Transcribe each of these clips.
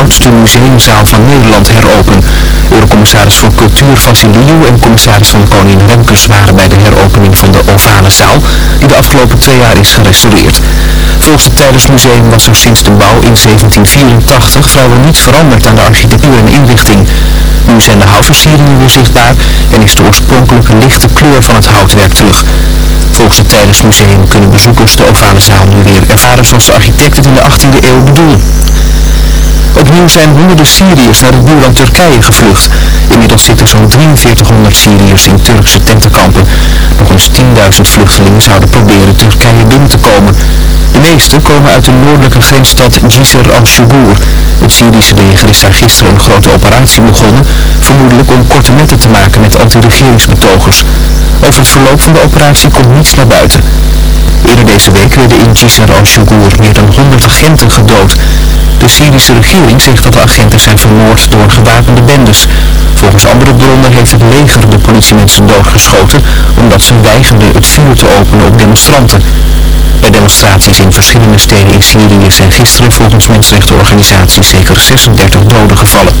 oudste museumzaal van Nederland heropen. Eurocommissaris voor Cultuur Vasiliou en commissaris van Koningin Remkes waren bij de heropening van de ovale zaal, die de afgelopen twee jaar is gerestaureerd. Volgens het Tijdersmuseum was er sinds de bouw in 1784 vrijwel niets veranderd aan de architectuur en inrichting. Nu zijn de houtversieringen weer zichtbaar en is de oorspronkelijke lichte kleur van het houtwerk terug. Volgens het Tijdersmuseum kunnen bezoekers de ovale zaal nu weer ervaren zoals de architect het in de 18e eeuw bedoelde. Opnieuw zijn honderden Syriërs naar het buurland Turkije gevlucht. Inmiddels zitten zo'n 4300 Syriërs in Turkse tentenkampen. Nog eens 10.000 vluchtelingen zouden proberen Turkije binnen te komen. De meeste komen uit de noordelijke grensstad Jisr al-Shugur. Het Syrische leger is daar gisteren een grote operatie begonnen, vermoedelijk om korte metten te maken met anti-regeringsbetogers. Over het verloop van de operatie komt niets naar buiten. Eerder deze week werden in Jisr al-Shugur meer dan 100 agenten gedood. De Syrische regering zegt dat de agenten zijn vermoord door gewapende bendes. Volgens andere bronnen heeft het leger de politiemensen doodgeschoten omdat ze weigerden het vuur te openen op demonstranten. Bij demonstraties in verschillende steden in Syrië zijn gisteren volgens mensenrechtenorganisaties zeker 36 doden gevallen.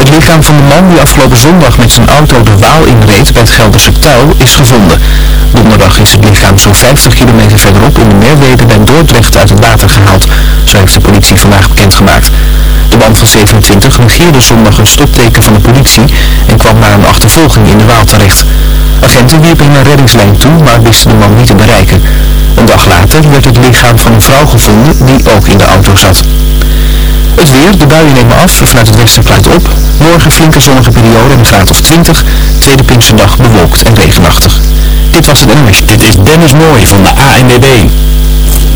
Het lichaam van de man die afgelopen zondag met zijn auto de Waal inreed bij het Gelderse Tuil is gevonden. Donderdag is het lichaam zo'n 50 kilometer verderop in de Merwede bij Dordrecht uit het water gehaald. Zo heeft de politie vandaag bekendgemaakt. De man van 27 negeerde zondag een stopteken van de politie en kwam na een achtervolging in de Waal terecht. Agenten wierpen hem een reddingslijn toe, maar wisten de man niet te bereiken. Een dag later werd het lichaam van een vrouw gevonden die ook in de auto zat. Het weer, de buien nemen af, vanuit het westen klaart op. Morgen flinke zonnige periode en een graad of 20. Tweede Pinksterdag bewolkt en regenachtig. Dit was het NOS. Dit is Dennis Mooij van de ANWB.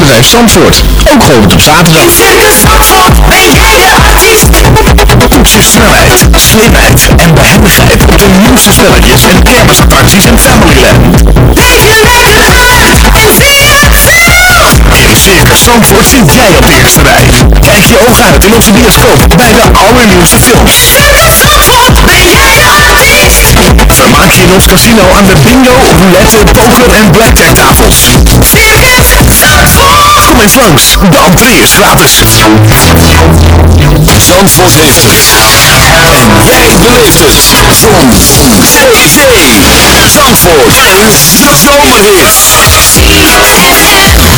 Autobedrijf Zandvoort, ook geopend op zaterdag. Toets je snelheid, slimheid en behendigheid. Op de nieuwste spelletjes en kermisattracties in Familyland. In Circus Zandvoort zit jij op de eerste rij. Kijk je ogen uit in onze bioscoop bij de allernieuwste films. Vermaak je in ons casino aan de bingo, roulette, poker en blackjack tafels. Kom eens langs, de entree is gratis. Zandvoort heeft het. En jij beleeft het. Zon, zee, zee. Zandvoort, een zomerhit.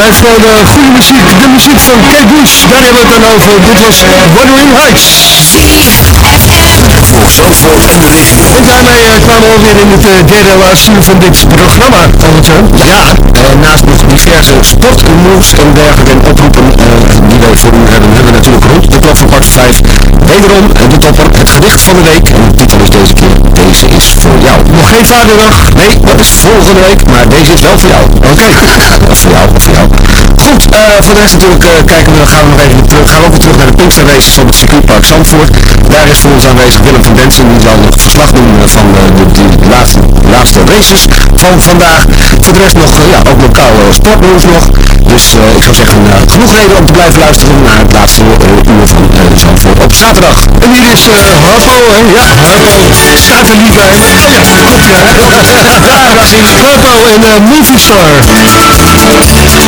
Blijft gewoon uh, goede muziek. De muziek van Kate Bush, daar hebben we het dan over. Dit was Wuthering Heights. Voor Zandvoort en de regio. En daarmee uh, kwamen we alweer in het uh, derde laatste van dit programma. Ja, naast nog diverse sportmoves en dergelijke en oproepen die wij voor u hebben, hebben we natuurlijk rond de klok van kwart voor vijf wederom de topper, het gedicht van de week. En de titel is deze keer, deze is voor jou. Nog geen vaderdag? Nee, dat is volgende week, maar deze is wel voor jou. Oké, of voor jou, of voor jou. Goed, uh, voor de rest natuurlijk uh, kijken we, gaan we nog even terug, gaan we ook weer terug naar de Pinkster Races op het circuitpark Zandvoort. Daar is voor ons aanwezig Willem van Densen, die zal nog verslag doen uh, van de, de, de, laatste, laatste races van vandaag. Voor de rest nog, ja, ook lokaal sportnieuws nog. Dus ik zou zeggen, genoeg reden om te blijven luisteren naar het laatste uur van Zandvoort op zaterdag. En hier is Harpo, hè? Ja, Harpo staat er niet bij. Oh ja, klopt ja. Harpo en Movie Star.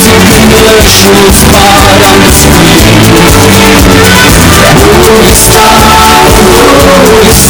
Shoot spot on the screen Movie star, movie star You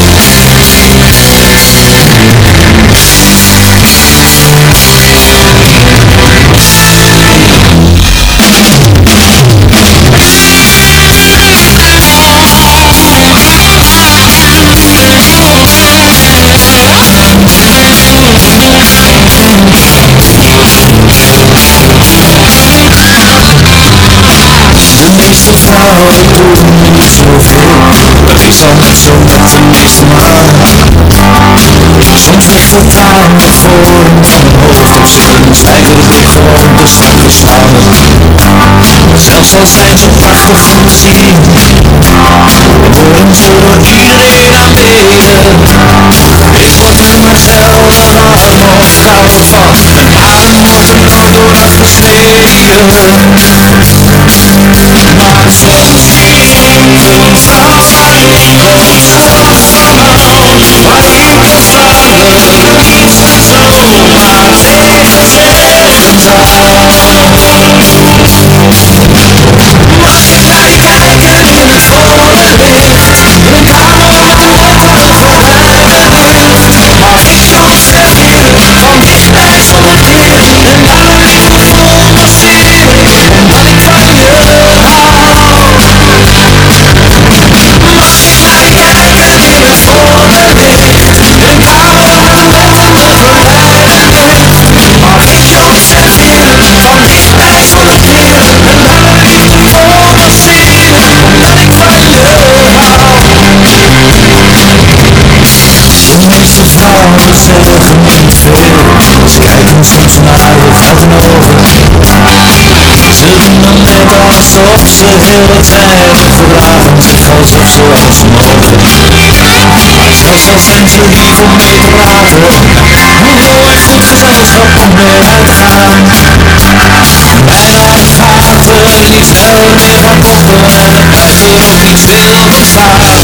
Meeste vrouwen doen niet zoveel Dat is al niet zo met de meeste mannen Soms ligt het aan de vorm zitten een stijgerlijk gewoon de zwakke slangen Zelfs al zijn ze prachtig goed zien ze door iedereen aanbeden Ik word er maar zelden warm of koud van Een adem wordt er nooit door afgesneden maar heel wat zijn Gedragen zich alsof ze alles mogen Zelfs al zijn ze lief om mee te praten Hoe heel erg goed gezelschap om mee uitgaan Mijn handhaven liefst wel meer van koppen En het ook niet stil wat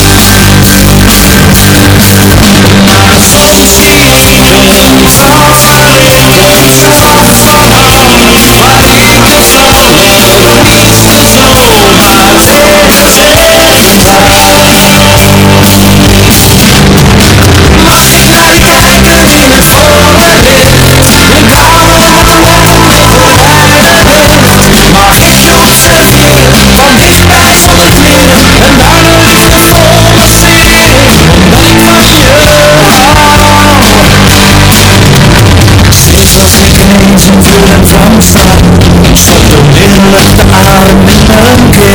and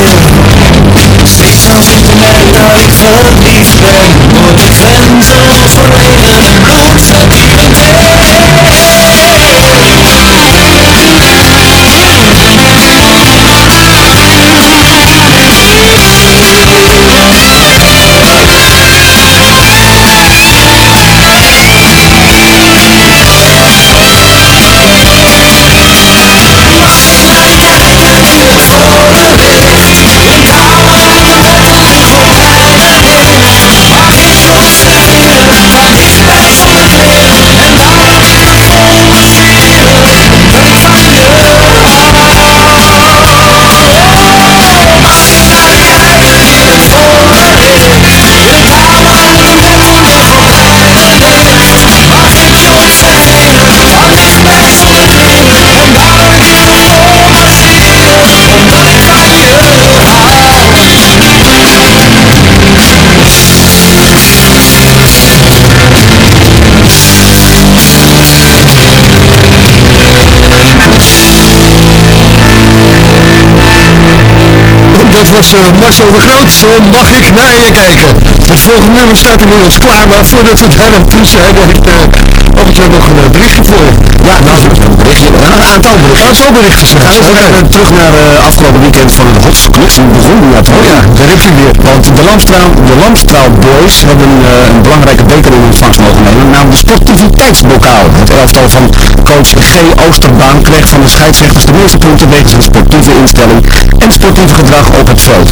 was eh, Marcel de Groot. Mag ik naar je kijken. Het volgende nummer staat inmiddels klaar, maar voordat we daar aan toe zijn, heeft uh, nog een eh, berichtje voor. Ja, nou, een berichtje. Een aantal berichten. Aantal berichten. We gaan even eh, terug naar uh, afgelopen weekend van het Hotse Club. Die begon uit Oh ja, daar heb je weer. Want de Lamstraal, de Lamstraal Boys hebben uh, een belangrijke beker in ontvangst mogen nemen, namelijk de sportiviteitsbokaal. Het elftal van coach G. Oosterbaan kreeg van de scheidsrechters de meeste punten wegens een sportieve instelling en sportief gedrag op het veld.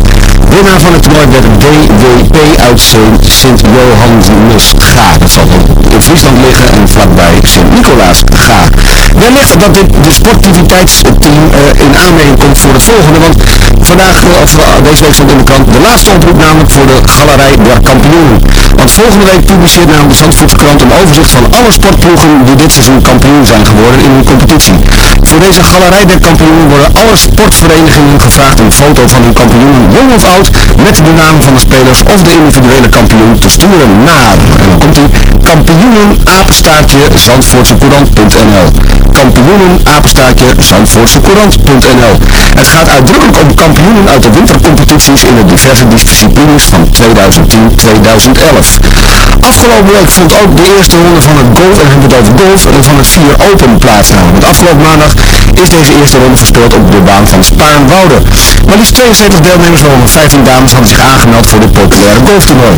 Winnaar van het toernooi werd DWP uit Sint-Johannes Ga. Dat zal in Friesland liggen en vlakbij Sint-Nicolaas Ga. Wellicht dat dit de sportiviteitsteam uh, in aanmerking komt voor het volgende. Want vandaag, of deze week stond in de krant de laatste oproep namelijk voor de Galerij der Kampioenen. Want volgende week publiceert namelijk de Zandvoortse krant een overzicht van alle sportploegen die dit seizoen kampioen zijn geworden in hun competitie. Voor deze Galerij der Kampioenen worden alle sportverenigingen gevraagd een foto van hun kampioenen, jong of oud, met de namen van de spelers of de individuele kampioen te sturen naar, en dan komt hij, kampioenen kampioenen apenstaartje zandvoortsecourant.nl Het gaat uitdrukkelijk om kampioenen uit de wintercompetities in de diverse disciplines van 2010-2011. Afgelopen week vond ook de eerste ronde van het golf, en het over golf, van het 4 Open plaats namelijk. Afgelopen maandag is deze eerste ronde verspeeld op de baan van Spaarnwoude. Maar liefst 72 deelnemers, waaronder 15 dames, hadden zich aangemeld voor dit populaire golftoernooi.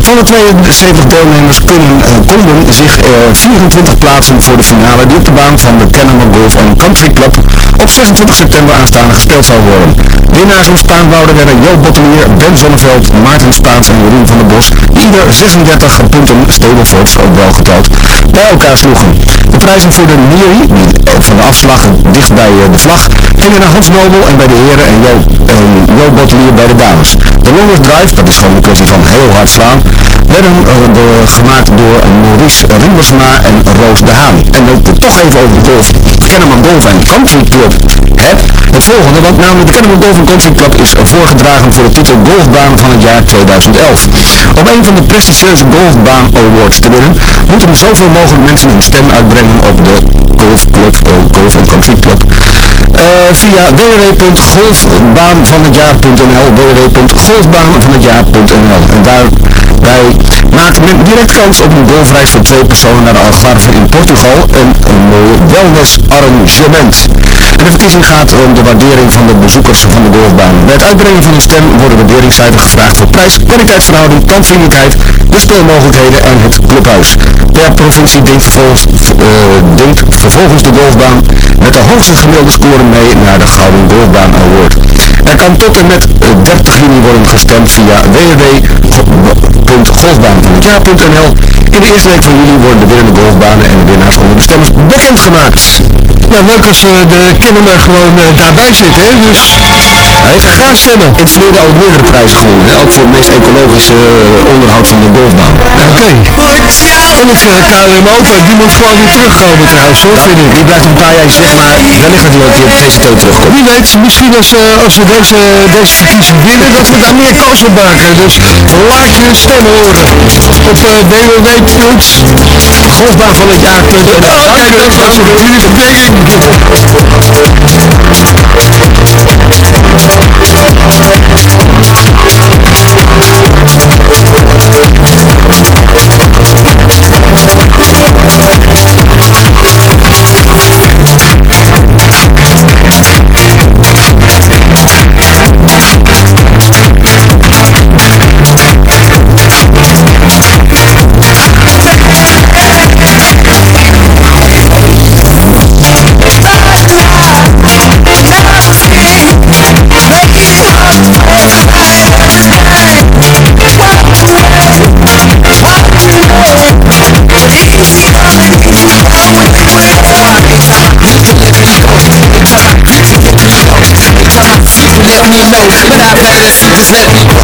Van de 72 deelnemers kunnen, uh, konden zich uh, 24 plaatsen voor de finale die op de baan van de Kennemer Golf Country Club op 26 september aanstaande gespeeld zal worden. Winnaars van Spaanwouden werden Joop Bottelier, Ben Zonneveld, Maarten Spaans en Jeroen van der Bos, die ieder 36 punten Stableford, ook wel geteld, bij elkaar sloegen. De prijzen voor de Neri, die van de afslag dicht bij uh, de vlag, gingen naar Hans Nobel en bij de heren en uh, Joop Bottelier bij de dames. De longest drive, dat is gewoon een kwestie van heel hard slaan, werden uh, de, gemaakt door Maurice Riemersma en Roos de Haan. En ook toch even de golf. Kennemer Golf Country Club heb het volgende, want namelijk de Kennemer Golf Country Club is voorgedragen voor de titel Golfbaan van het jaar 2011. Om een van de prestigieuze Golfbaan Awards te winnen, moeten er zoveel mogelijk mensen hun stem uitbrengen op de Golfclub, uh, Golf Country Club. Uh, via www.golfbaanvanhetjaar.nl www.golfbaanvanhetjaar.nl en daarbij maakt men direct kans op een golfreis voor twee personen naar de Algarve in Portugal en een mooie wellness-arrangement. De verkiezing gaat om de waardering van de bezoekers van de golfbaan. Bij het uitbrengen van een stem worden waarderingscijfers gevraagd voor prijs, kwaliteitsverhouding, klantvriendelijkheid, de speelmogelijkheden en het clubhuis. Per provincie denkt vervolgens, uh, denkt vervolgens de golfbaan met de hoogste gemiddelde mee naar de Gouden Golfbaan Award. Er kan tot en met 30 juni worden gestemd via www.golfbaanvanhetjaar.nl In de eerste week van juli worden de winnende golfbanen en de winnaars onder de stemmers bekendgemaakt. Ja, leuk als uh, de Kennemer gewoon uh, daarbij zit, hè? Dus hij gaat graag stemmen. In het verleden al meerdere prijzen gewonnen, hè? ook voor het meest ecologische uh, onderhoud van de golfbaan. Oké. Okay. En het KLM Open, die moet gewoon weer terugkomen trouwens, hoor, vind ik. Die blijft een paar jaar zeg maar, wellicht dat hij weer op terugkomt. Wie weet, misschien als, als we deze, deze verkiezing winnen, dat we daar meer kans op maken. Dus laat je stem horen op uh, dat was het. Hier is Big Let me know, but I better just let me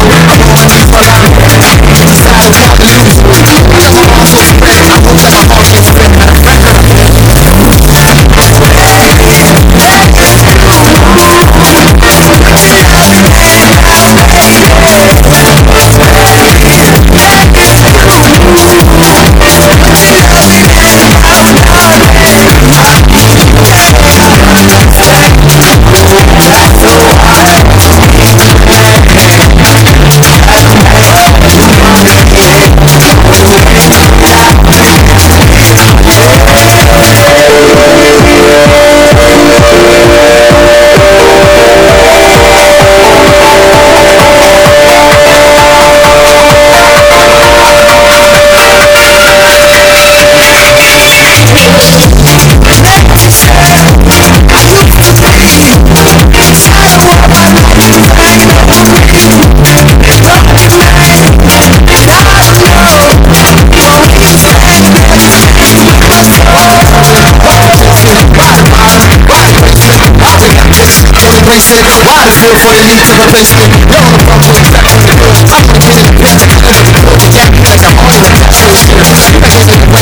They said to feel for the need to basement I'm from the back the I'm gonna get it I'm to get it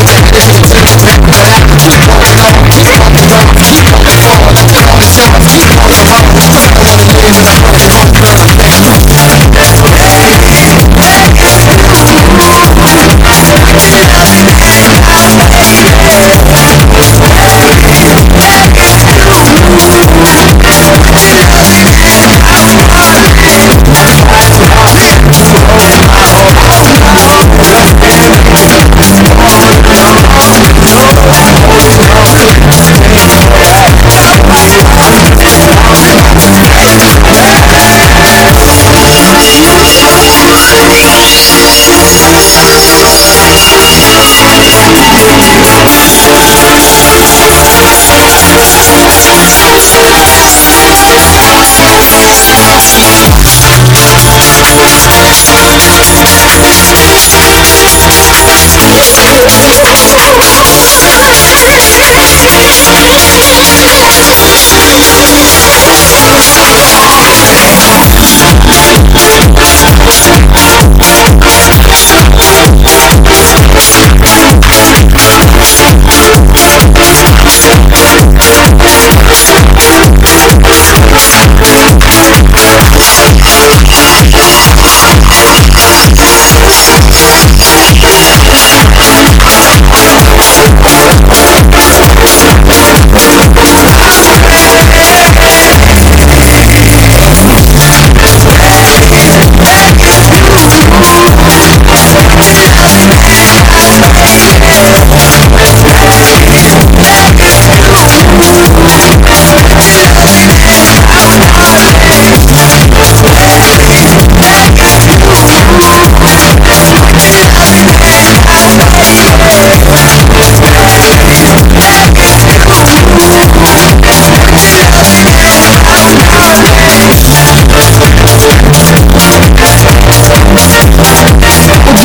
to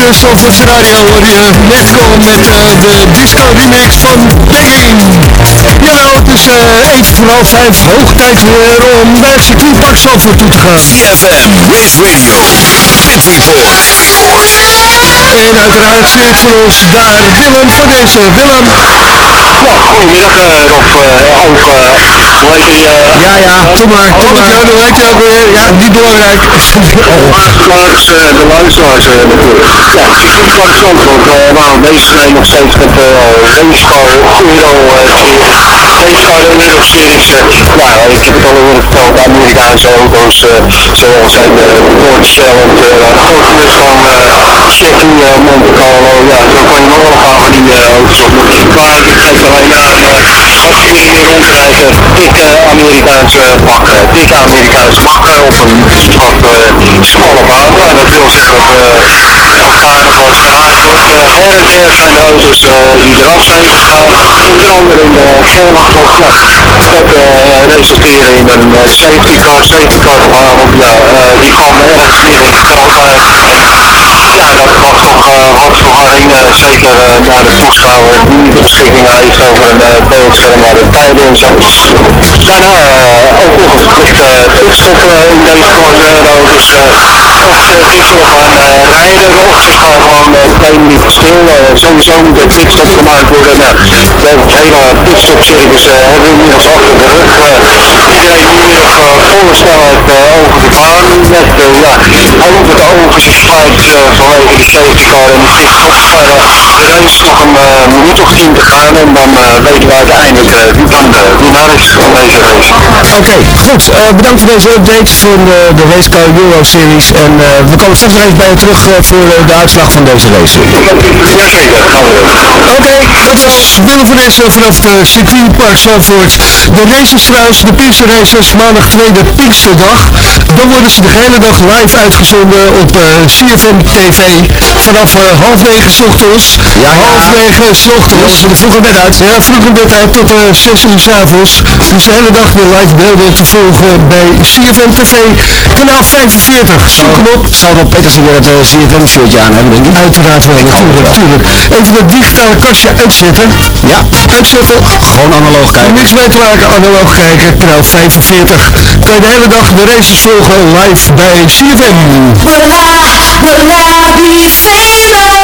de Zandvoortse Radio hoor je Metcon met uh, de disco remix van Begging. Ja, het is uh, even voor half vijf, hoog tijd weer om naar het circuitpark Zandvoort toe te gaan. CFM Race Radio, Pit Report. En uiteraard zit voor ons daar Willem van deze. Willem. Ja, goedemiddag uh, Rob, uh, ook, uh, hoe heet die? ja, ja, kom maar, kom maar. Ja, hoe heet je ook weer? Ja, niet belangrijk. Luisteraars, de luisteraars natuurlijk. Ja, circuitpark Zandvoort, waar we bezig zijn nog steeds met Racecar Euro Racecar Euro Series. ja, ik heb het al eerder verteld, Amerikaanse auto's zoals zijn de Porsche, de grote van circuit Monte Carlo, ja, zo kan je nog wel een paar van die auto's op. Maar ik alleen aan, als je hier rondrijdt, dikke Amerikaanse bakken, dikke Amerikaanse bakken op een wat smalle baan. En dat wil zeggen dat elkaar wordt geraakt wordt. en ver zijn de auto's die eraf zijn gegaan, onder andere in de Gerlachtocht. Ja, dat resulteren in een safety car, safety car verhaal. Ja, die kwam ergens meer in het veld uit. Ja, dat was toch wat verwarring, zeker naar de toeschouwer die niet beschikking heeft over een beeldscherm waar de tijden en zo. Daarna ook nog een pitstop in deze Forza auto's. Of ze wisselen van rijden of ze gaan gewoon twee minuten stil. sowieso moet een pitstop gemaakt worden. Nou, we hebben het hele pitstop circus hebben we inmiddels achter de rug. Volle snelheid over de baan. Met ja, over de ogen verspreid vanwege de safety car en de pitstop. de race nog een minuut of tien te gaan en dan weten we uiteindelijk wie dan de winnaar is van deze race. Oké, goed. bedankt voor deze update van de, de Racecar Euro Series. En we komen straks nog even bij je terug voor de uitslag van deze race. Oké, dat was Willem van Essen vanaf de circuitpark Zandvoort. De races trouwens, de Pinkster races, maandag tweede Pinksterdag. Dan worden ze de hele dag live uitgezonden op uh, CFM TV. Vanaf uh, half negen s ochtends. Ja, ja. Half negen s ochtends. Ja, bed uit. Ja, vroeg bed uit tot uh, 6 uur s avonds. Dus de hele dag de live beelden te volgen bij CFM TV, kanaal 45. Zoek hem op. Zou Rob Petersen weer het uh, CFM-shirtje aan hebben, denk ik? Uiteraard wel, natuurlijk, natuurlijk. Even het digitale kastje uitzetten. Ja, uitzetten. Gewoon analoog kijken. Niks mee te maken, analoog kijken, kanaal 45. Kan je de hele dag de races volgen live bij CFM. Will I, will I be Nobody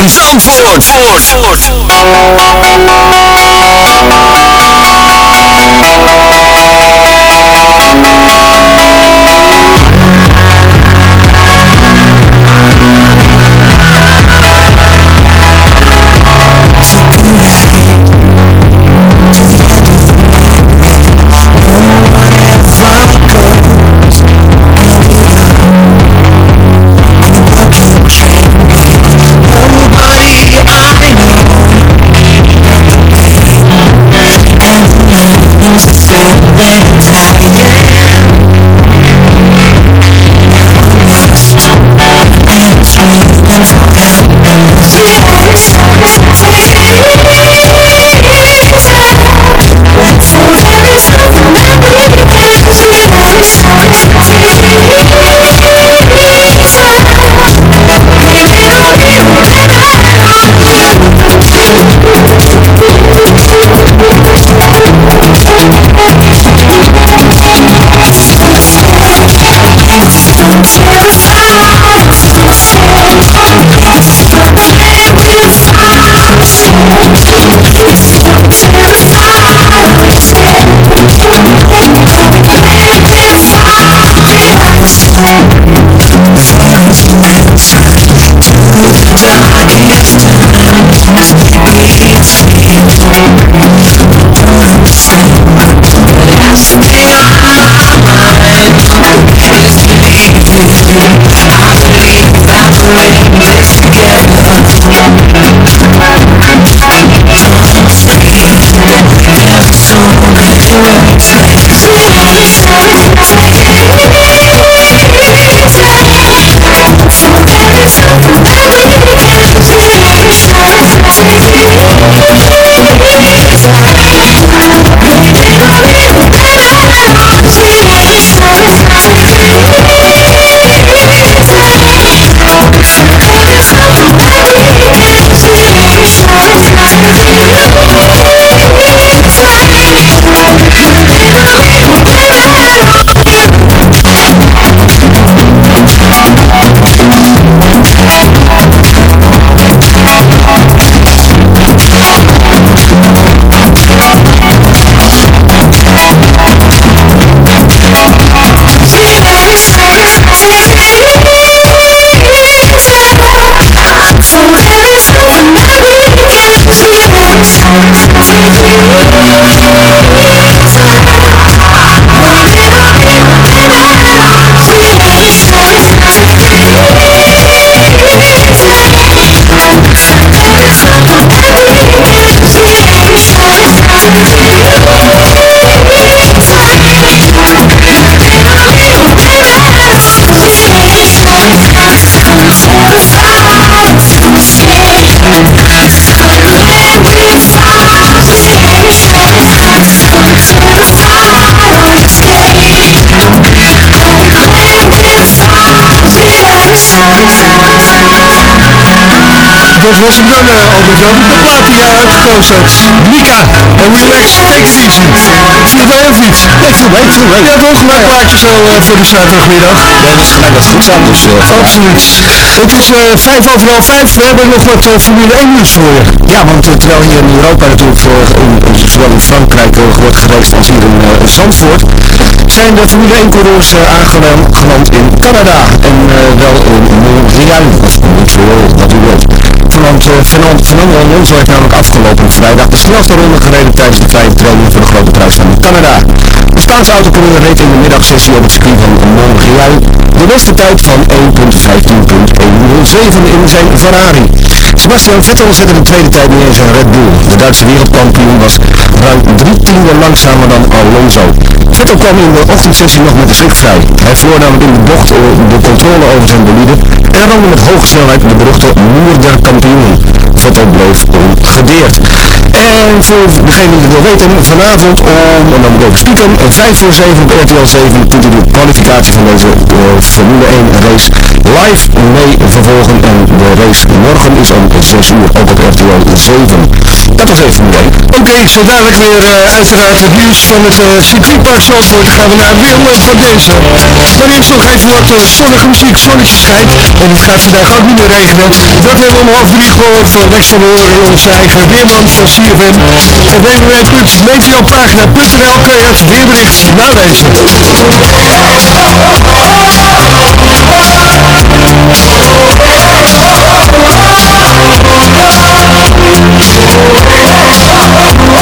from Frankfurt. Frankfurt. Frankfurt. Thank. Zandvoort. Dat was hem dan, uh, Albert-Jan. De plaat die jij uitgekozen hebt. Mika, en relax, take it easy. Viel mij of niet? Nee, viel mee, mee. Ja, toch? Een leuk plaatje zo uh, voor de zaterdagmiddag. Dat is gelijk wat goed aan, dus... Uh, Absoluut. Het is uh, vijf over half vijf. We hebben nog wat Formule 1 nieuws voor je. Ja, want terwijl hier in Europa natuurlijk voor, in, zowel in Frankrijk wordt geraced als hier in Zandvoort, zijn de Formule 1 coureurs aangeland in Canada. En wel in Montreal, of Montreal, wat u wilt. Fernando, Fernando, Fernando Alonso heeft namelijk afgelopen vrijdag de snelste ronde gereden tijdens de vrije training voor de grote prijs van Canada. De Spaanse autocoureur reed in de middagsessie op het circuit van Montreal de beste tijd van 1.15.107 in zijn Ferrari. Sebastian Vettel zette de tweede tijd neer in zijn Red Bull. De Duitse wereldkampioen was ruim drie tienden langzamer dan Alonso. Vettel kwam in de ochtendsessie nog met de zicht vrij. Hij verloor namelijk in de bocht de controle over zijn bolide en ramde met hoge snelheid de beruchte muur der kampioenen. Vettel bleef ongedeerd. En voor degene die het wil weten, vanavond om, en dan moet ik even spieken, 5 voor 7 op RTL 7 kunt u de kwalificatie van deze eh, Formule 1 race live mee vervolgen. En de race morgen is om 6 uur op RTL 7. Dat was even Formule 1. Oké, zo dadelijk weer eh, uiteraard het nieuws van het uh, circuitpark Zandvoort. Gaan we naar Willem van deze. Maar eerst nog even wat uh, zonnige muziek, zonnetje schijnt. En het gaat vandaag ook niet meer regenen. Dat hebben we om half drie gehoord van Lex van Horen, onze eigen weerman van CFM. Op www.meteopagina.nl kan je het weerbericht nalezen. Let's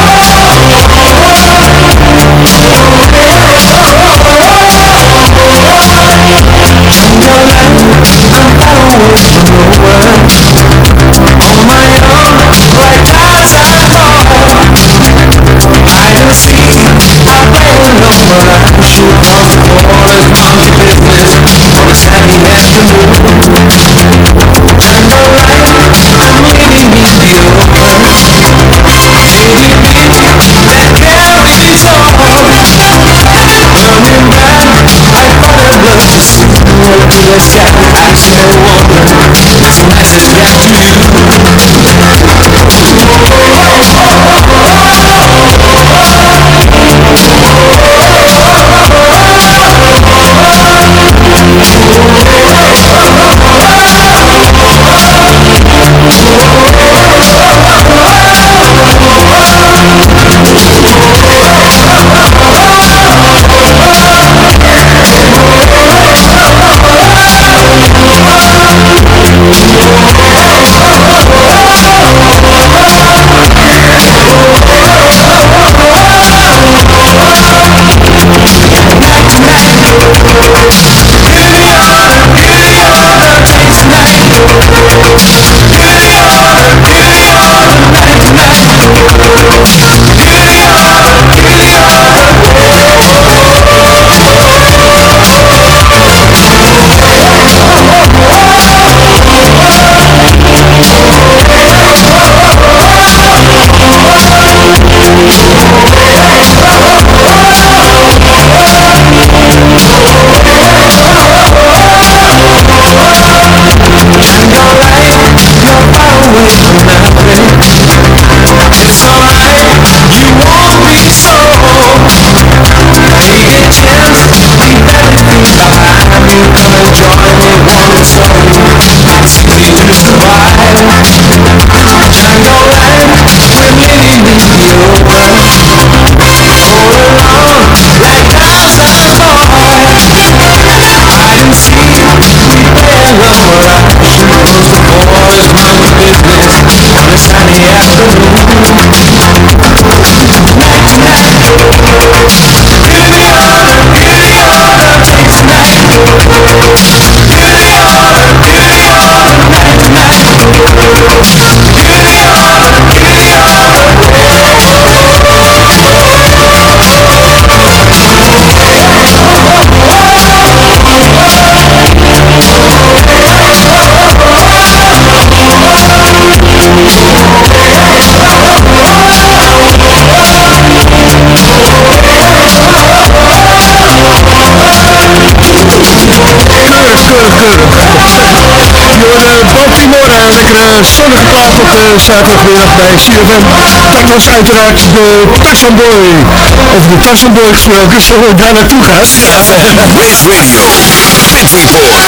zonnige plaat op de zaterdagmiddag bij CFM. Dat was uiteraard de Tarzan Boy. Over de Tarzan Boy gesproken, zullen we daar naartoe gaan? Race Radio, Pit Report.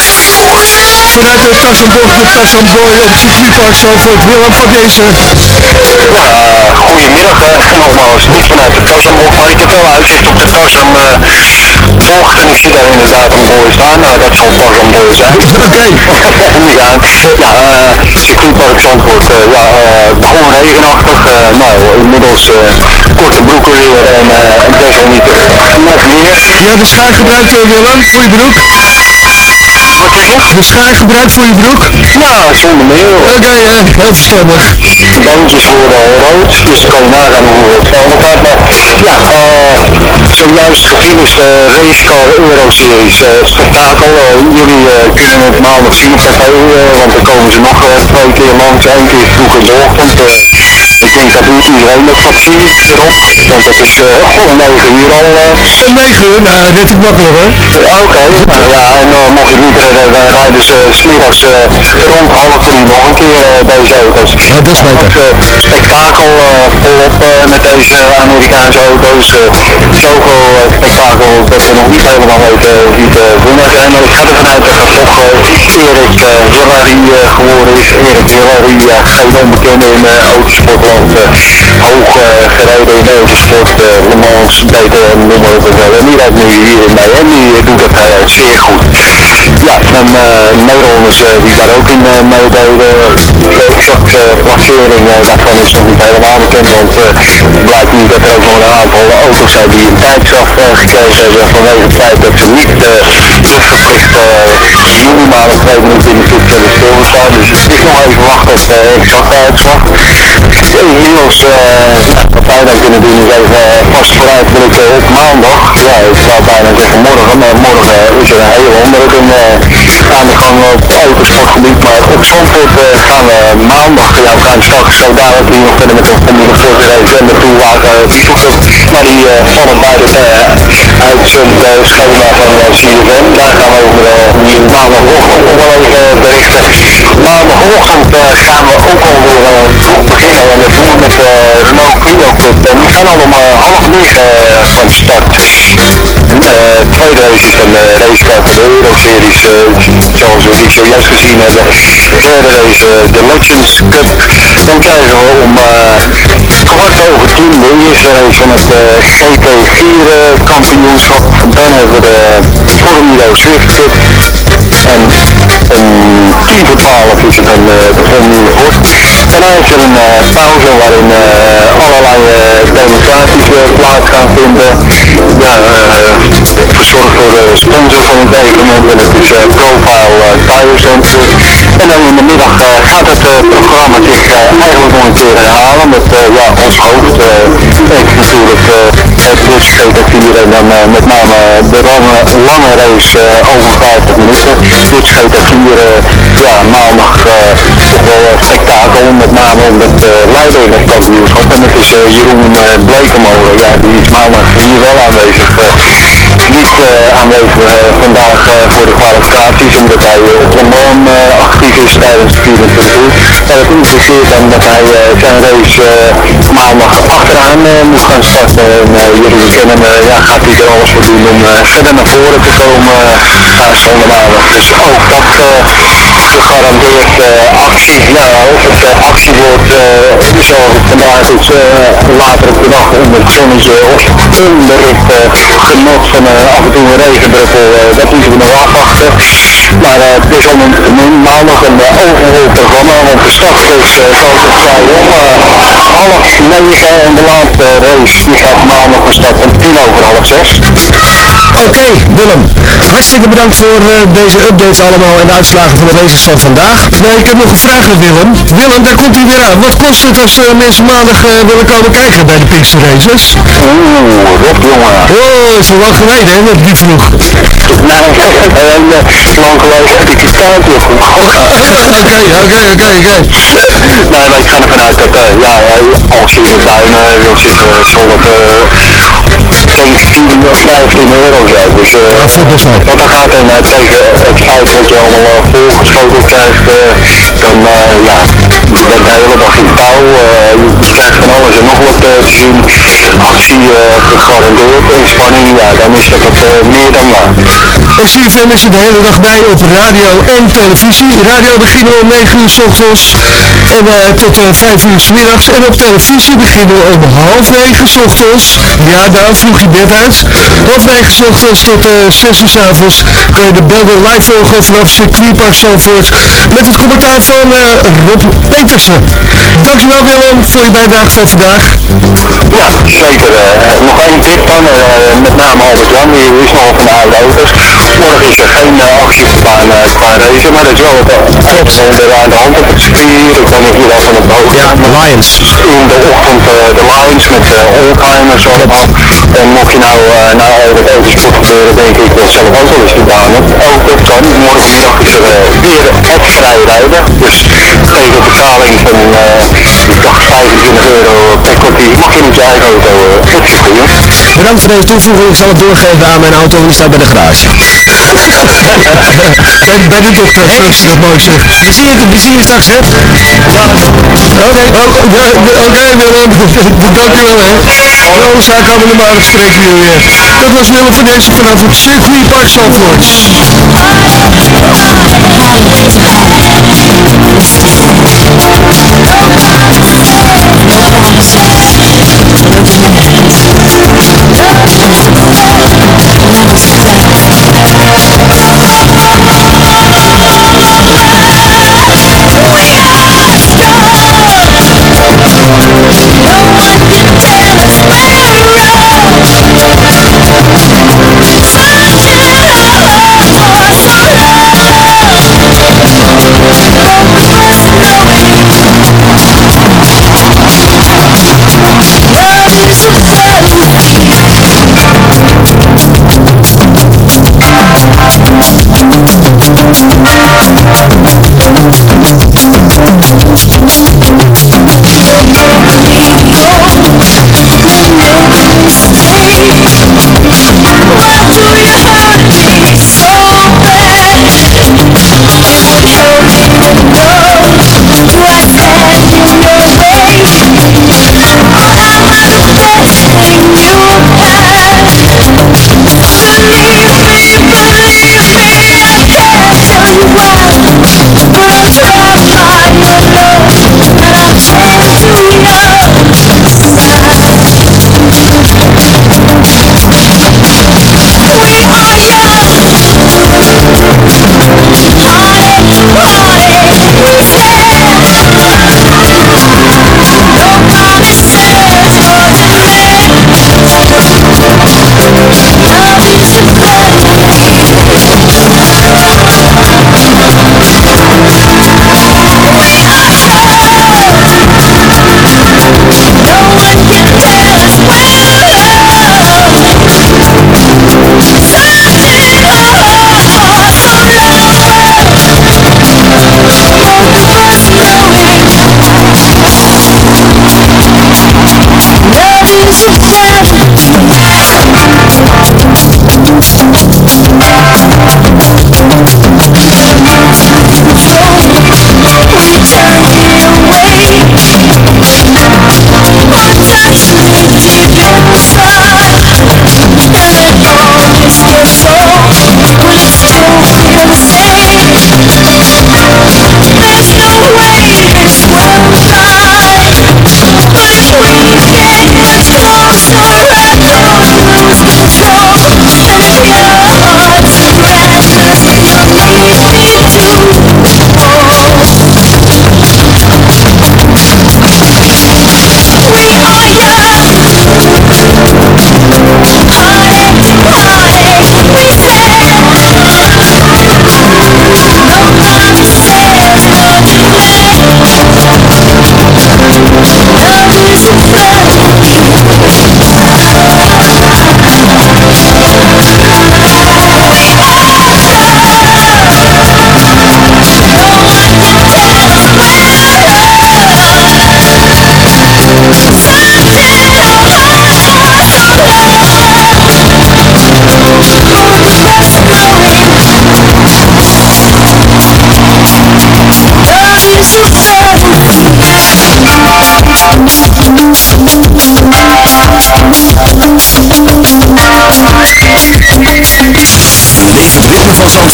Vanuit de Tarzan Boy, de Tarzan Boy op het circuitpark Zalvoort, Willem van deze. Uh, goedemiddag, nogmaals, niet vanuit de Tarzanbocht, maar ik heb wel uitzicht op de Tarzan uh, bocht en ik zie daar inderdaad een boy staan, dat zal Tarzan boy zijn. Oké. ja, ja uh, circuitpark Zandvoort, uh, ja, uh, begon regenachtig, nou inmiddels korte broeken weer en uh, desalnieten nog meer. Ja, de schaar gebruikt uh, Willem voor je broek? De schaar gebruikt voor je broek? Nou, zonder meer. Oké, okay, uh, heel verstandig. De bandjes worden al rood, dus dan kan je nagaan hoe het spannend gaat. Maar ja, uh, zojuist gefinished uh, racecar Euro Series uh, spektakel. Uh, jullie uh, kunnen het maandag zien op tv, uh, want dan komen ze nog uh, twee keer langs, één keer vroeg in de ochtend. Uh, ik denk dat doet iedereen met vier erop. Want dat is uh, om 9 uur al. Uh, Om 9 uur? Nou, dat is makkelijk hoor. Oké, nou ja, en uh, mocht je niet redden, dan rijden ze smiddags rond half drie nog een keer deze auto's. Ja, dat is beter. spektakel volop met deze Amerikaanse auto's. zoveel spektakel dat we nog niet helemaal weten wie de winnaar zijn. Maar ik ga ervan uit dat het toch Erik Hillary geworden is. Erik Hillary, geen onbekende in autosportland. hoog gereden in de autosport, Le Mans, BTM, noem maar op. En die rijdt nu hier in Miami, doet dat zeer goed. Ja, en Nederlanders die daar ook in meededen. De exacte placering daarvan is nog niet helemaal bekend, want het blijkt nu dat er ook nog een aantal auto's zijn die een tijdstraf gekregen hebben vanwege het feit dat ze niet de verplichte minimale twee minuten in de pit hebben stilgestaan. Dus het is nog even wachten op de exacte uitslag. Inmiddels, wat wij dan kunnen doen is even vast vooruitblikken op maandag. Ja, ik zou bijna zeggen morgen, maar morgen is er een hele andere ding aan de gang op autosportgebied. Maar op Zandvoort gaan we maandag, ja we gaan straks zo dadelijk hier nog verder met een Formule 4 race en de toewagen toekomst. Maar die vallen bij het uitzendschema van CFM. Daar gaan we over maandagochtend nog wel even berichten. Maandagochtend gaan we ook alweer beginnen en dat doen we met Renault Clio Club. En die gaan allemaal half negen van start. De tweede race is een racecar van de Euro-series, zoals we die zojuist gezien hebben. De derde race, de Legends Cup. Dan krijgen we om kwart over tien de eerste race van het GT4 kampioenschap. Dan hebben we de Formula Swift Cup. En om tien voor twaalf is het een de Formule Ford. Daarna is er een pauze waarin allerlei demonstraties plaats gaan vinden. Ja, verzorgd door de sponsor van het evenement en het is Profile Tire Center. En dan in de middag gaat het programma zich eigenlijk nog een keer herhalen met ja, ons hoofd. heeft natuurlijk het Dutch GT4 en dan met name de lange, lange race over 50 minuten. Dutch GT4 ja, maandag toch wel spektakel, met name om het leiden het kampioenschap. En het is Jeroen Blekemolen, ja, die is maandag hier wel aanwezig niet uh, aanwezig uh, vandaag uh, voor de kwalificaties, omdat hij op de norm actief is tijdens de 24 uur. Maar dat impliceert dan dat hij zijn race maandag achteraan moet gaan starten. En jullie kennen hem, ja, gaat hij er alles voor doen om verder naar voren te komen ja, zonder maandag. Dus ook dat gegarandeerd actie. Ja, of het actie wordt zoals het vandaag is, later op de dag onder het zonnetje of onder het genot van af en toe een regendruppel, dat moeten we nog afwachten. Maar het is om een maandag een overvol programma, want de start is zoals ik zei om half negen en de laatste race die gaat maandag van start om tien over half zes. Oké, Willem. Hartstikke bedankt voor uh, deze updates allemaal en de uitslagen van de races van vandaag. Nee, ik heb nog een vraag aan Willem. Willem, daar komt hij weer aan. Wat kost het als uh, mensen maandag uh, willen komen kijken bij de Pixel Races? Oeh, Rob jongen. Oh, is al lang geleden, hè? Dat niet vroeg. Nou, en lang geleden heb ik die kaart opgekocht. Oké, oké, oké, oké. Nee, maar ik ga ervan uit dat, ja, als je in de tuin wil zitten, zal het geen 10 of 15 euro zijn. Dus uh, ja, want dan gaat en tegen het feit dat je allemaal uh, volgeschoten krijgt, dan ja, je bent de hele dag in touw, je krijgt van alles en nog wat te zien, actie gegarandeerd, inspanning, ja, dan is dat wat meer dan waar. En CFM is er de hele dag bij op radio en televisie. Radio beginnen we om 9 uur s ochtends en tot 5 uur s middags. En op televisie beginnen we om half 9 s ochtends. Ja, daar vroeg je bed uit. Half 9 s ochtends tot uh, 6 uur s avonds kun je de beelden live volgen vanaf circuitpark Zandvoort. Met het commentaar van Rob Petersen. Dankjewel Willem voor je bijdrage van vandaag. Ja, zeker. Uh, nog één tip dan, met name Albert Jan, die is nogal van de oude auto's. Morgen is er geen actie gedaan qua race, maar dat is wel wat klopt. Er aan de hand op het circuit, ik weet niet of jullie dat van het boven Ja, de Lions. In de ochtend de Lions met oldtimers allemaal. En mocht je nou naar het autosport gebeuren, denk ik dat zelf ook wel eens gedaan. Ook dat kan. Morgenmiddag is er weer extra rijden. Dus tegen betaling van uh, dacht 25 euro per kwartier. Mag je met je eigen auto. Bedankt voor deze toevoeging. Ik zal het doorgeven aan mijn auto, die staat bij de garage. bij, bij de dokter, zoals je dat mooi zegt. Ik zie, het, ik zie je straks, hè? Oké, oké Willem, dankjewel hè. Zaak komen we maar, spreken jullie weer. Dat was Willem van deze vanaf het circuitpark Zandvoort. Thank you.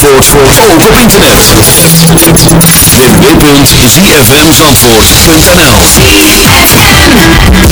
Zandvoort voor ook op internet. www.zfmzandvoort.nl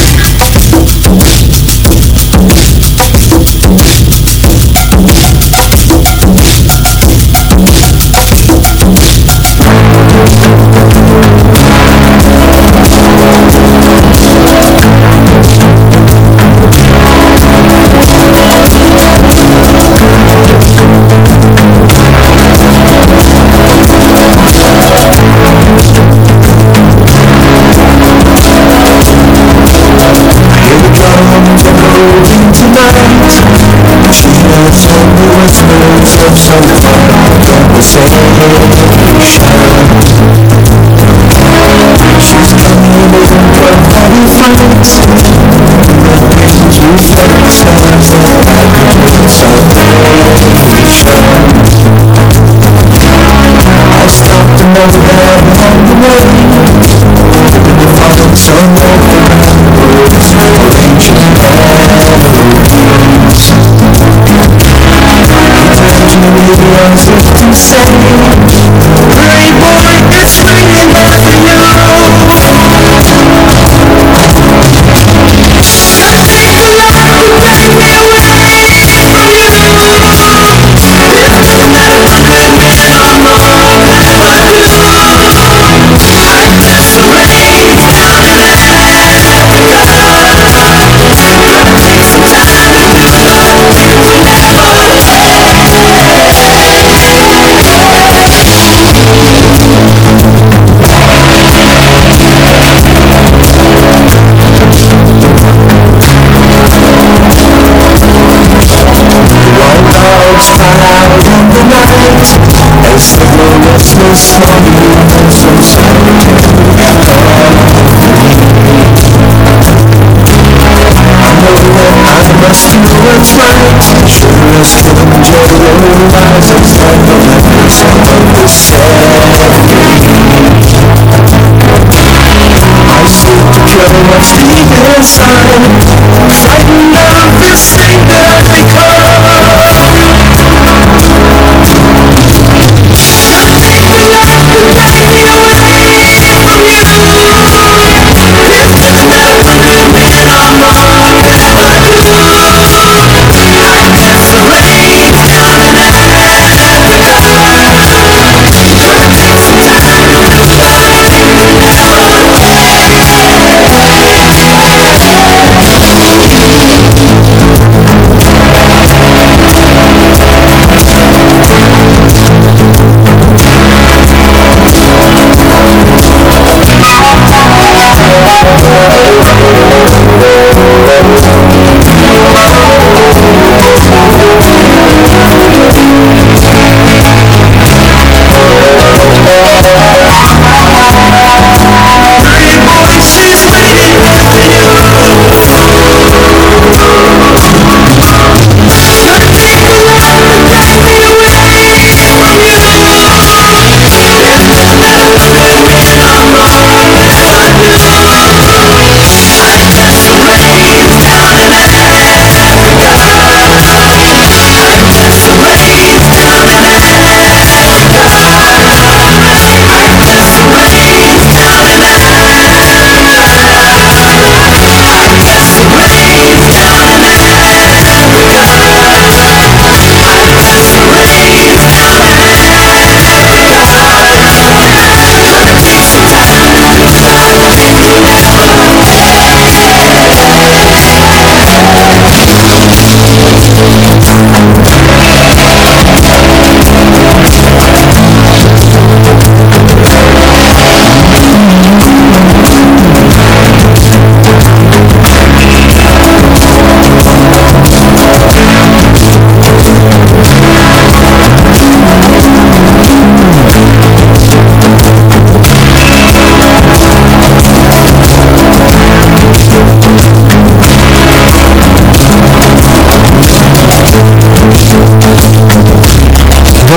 holding tonight The feeling from the whispers of some far conversation She's coming in from body flights Reflections of echoes of creation I stopped another man on the way what you. can say inside. Frightened of this thing that they call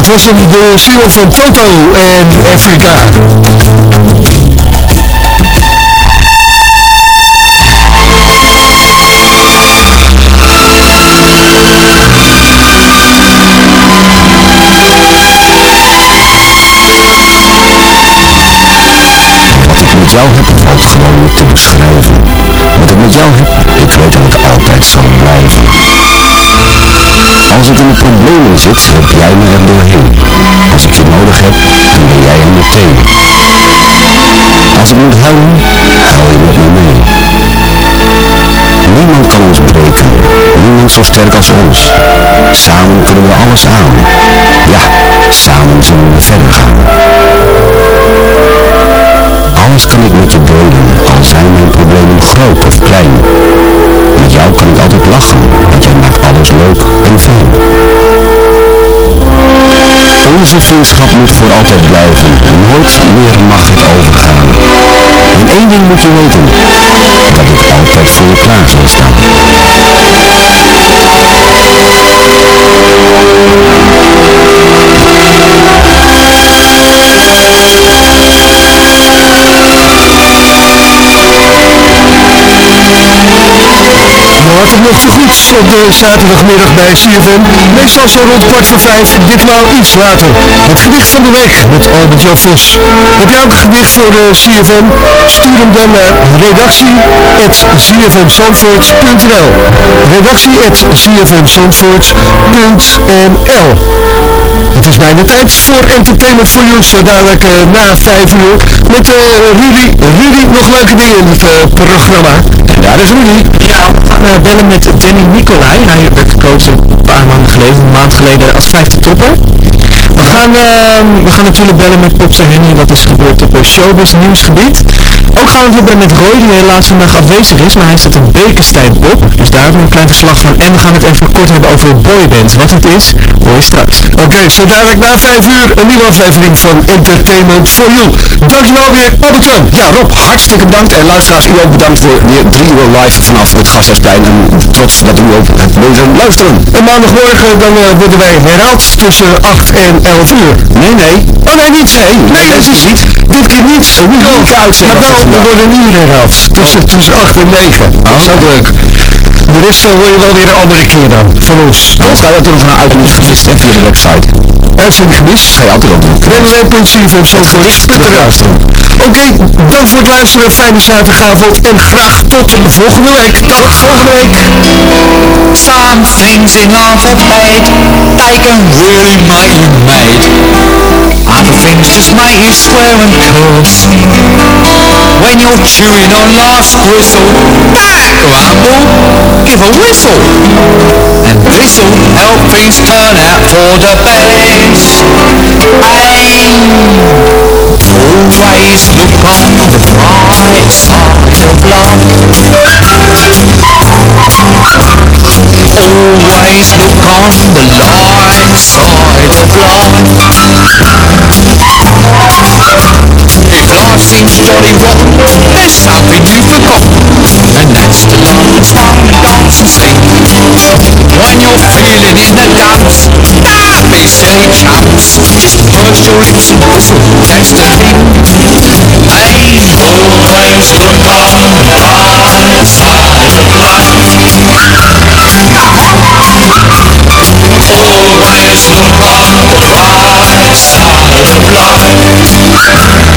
Dat was hem, de single van Toto en Afrika. Wat ik met jou heb, valt gewoon niet te beschrijven. Wat ik met jou heb, ik weet dat ik altijd zal blijven. Als ik in de problemen zit, help jij me er doorheen. Als ik je nodig heb, dan ben jij er meteen. Als ik moet huilen, huil je met me mee. Niemand kan ons breken, niemand zo sterk als ons. Samen kunnen we alles aan. Ja, samen zullen we verder gaan. Alles kan ik met je delen, al zijn mijn problemen groot of klein. Jou kan ik altijd lachen, want jij maakt alles leuk en fijn. Onze vriendschap moet voor altijd blijven, nooit meer mag het overgaan. En één ding moet je weten, dat het altijd voor je klaar zal staan. Het nog te goed op de zaterdagmiddag bij CFM. Meestal zo rond kwart voor vijf, ditmaal iets later. Het gedicht van de week met Albert-Jan Vos. Heb jij ook een gedicht voor de CFM? Stuur hem dan naar redactie.cfmzandvoort.nl redactie.cfmzandvoort.nl het is bijna tijd voor Entertainment for You, zo dadelijk uh, na 5 uur. Met uh, Rudy. Rudy, nog leuke dingen in het uh, programma. En daar is Rudy. Ja, we gaan bellen met Danny Nicolai. Hij werd gekozen een paar maanden geleden, een maand geleden als vijfde topper. We gaan, we gaan natuurlijk bellen met Popse Henny, wat is gebeurd op showbiz nieuwsgebied. Ook gaan we het hebben met Roy, die helaas vandaag afwezig is, maar hij zit een Bekenstein op. Dus daar hebben we een klein verslag van. En we gaan het even kort hebben over boyband. Wat het is, hoor je straks. Oké, okay, zo dadelijk na 5 uur een nieuwe aflevering van Entertainment for You. Dankjewel weer, Albert-Jan. Ja, Rob, hartstikke bedankt. En luisteraars, u ook bedankt voor weer drie uur live vanaf het Gasthuisplein. En trots dat u ook het mogen luisteren. En maandagmorgen dan uh, worden wij herhaald tussen 8 en 11 uur. Nee, nee. Nee, niet. Nee, nee, dat is niet. Dit keer niet. Een unieke uitzending. Maar wel, we worden een uur herhaald. Tussen, tussen 8 en 9. Oh. Zo leuk. De rest hoor je wel weer een andere keer dan, van ons. Dan ga je natuurlijk vanuit ons gemist, hè, via de website. Uitzending gemist? Ga je altijd op doen. www.cfmzandvoort.nl Oké, dank voor het luisteren. Fijne zaterdagavond en graag tot volgende week. Tot volgende week. Some things in life are bad. They can really make you mad. Other things just make you swear and curse. When you're chewing on life's gristle, back rumble, give a whistle. And this'll help things turn out for the best. And always look on the bright side of life. Always look on the light side of life. If life seems jolly rotten, there's something you forgot, and that's the long song dance and sing When you're feeling in the dumps dance Miss any Just First you'll lose so who has to win They always put on one side of life Always look on the bright side of life